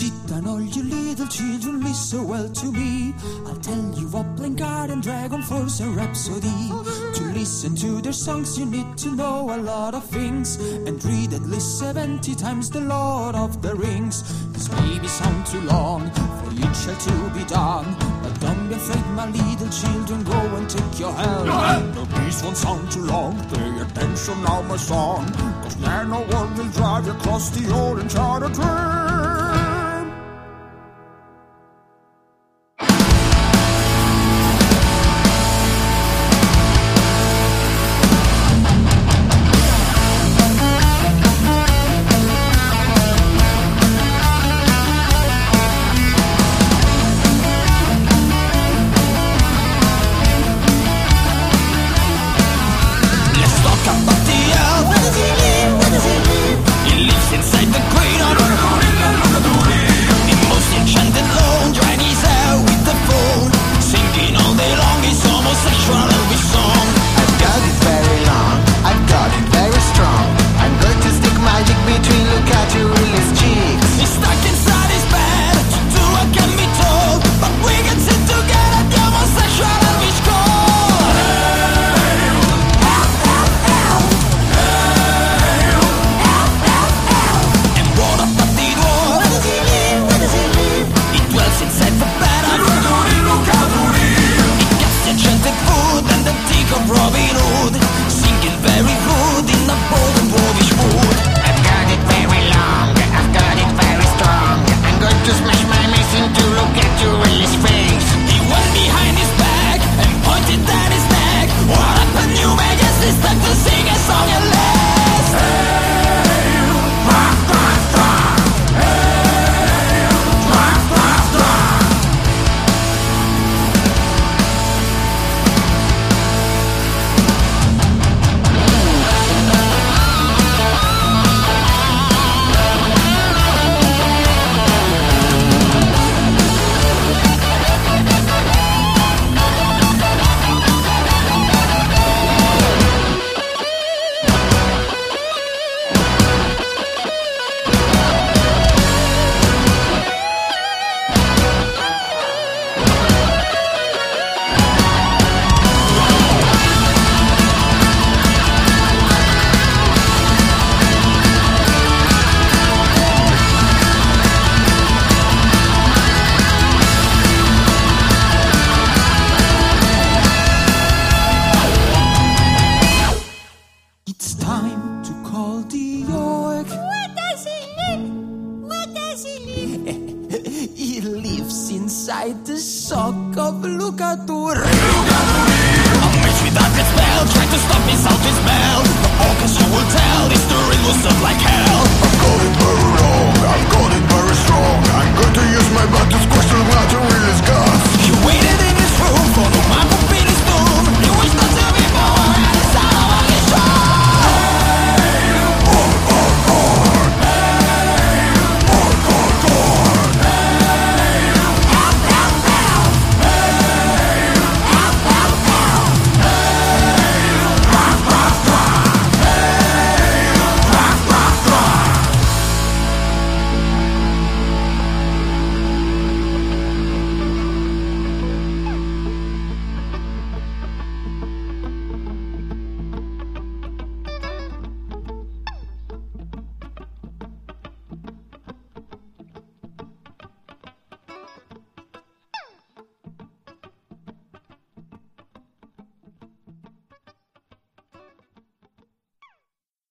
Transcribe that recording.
Sit down, all you little children, listen well to me. I'll tell you what Blind Guardian and Dragon Force and Rhapsody. To listen to their songs, you need to know a lot of things. And read at least 70 times the Lord of the Rings. This may be sound too long for each shall to be done. But don't be afraid, my little children, go and take your help. No, these won't sound too long. Pay attention now, my son. Cause now no one will drive you across the old enchanted dream. Inside the sock of Lucatur. A mage without its spell tried to